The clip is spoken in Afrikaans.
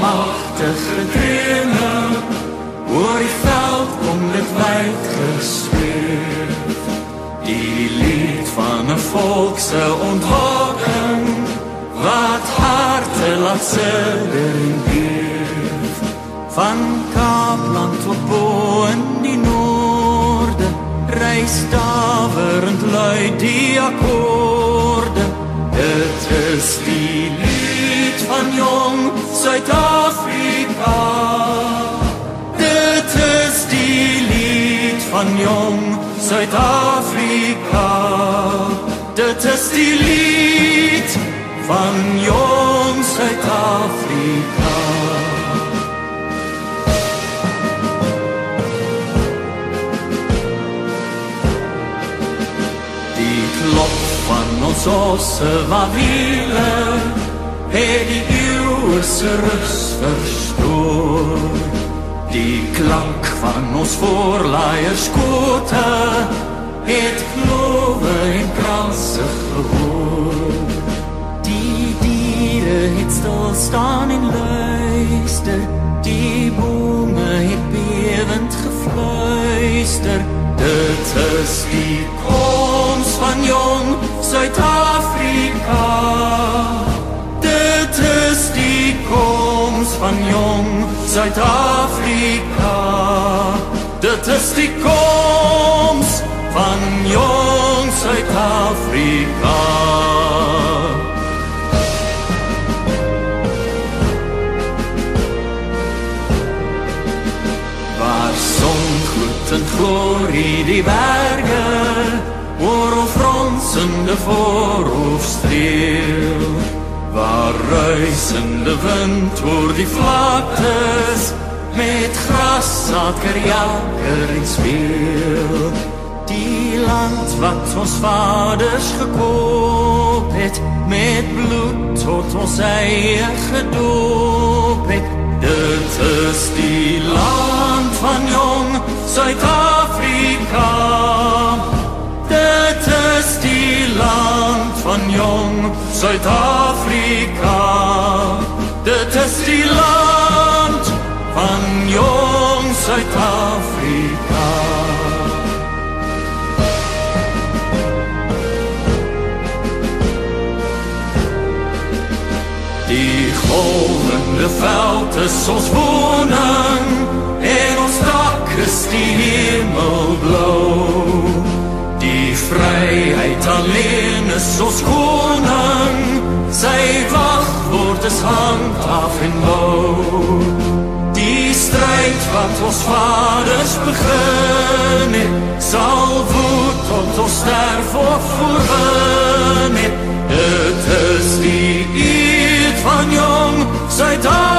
magtige drene oor die veld kom dit wyd gesweef die lied van 'n volk se ontwaking wat harte laat sidder van Kaapland tot bo in die noorde reis daverend lui die akkoorde. Dit is die lied van jong Suid-Afrika dit is die lied van jong Suid-Afrika dit is die lied van jong Suid-Afrika Die klop van ons osse wat wiele het die eeuwe se rus verstoor. Die klank van ons voorlaaiers kote het klowe en kranse gehoor. Die diere het stil staan en luister. Die bome het bewend gefluister. Dit is die koms van jong Suid-Afrika Zuid-Afrika. Dat is die komst van jong Zuid-Afrika. Waar zongloed en glorie die bergen, oorlog fronsende voorhoofd. Waar ruisende wind oor die vlaktes met gras saker jager en speel. Die land wat ons vaders gekoop het met bloed tot ons eie gedoop het. Dit is die land van jong Suid-Afrika van jong Suid-Afrika Dit is die land van jong Suid-Afrika Die golvende veld is ons woning en ons dak is die hemelblou. Die vryheid alleen is ons koning, sy wagwoord is handhaaf en bou. Die stryd wat ons vaders begin het, sal woed tot ons sterf of verwin het. Dit is die eed van jong Suid-Afrika.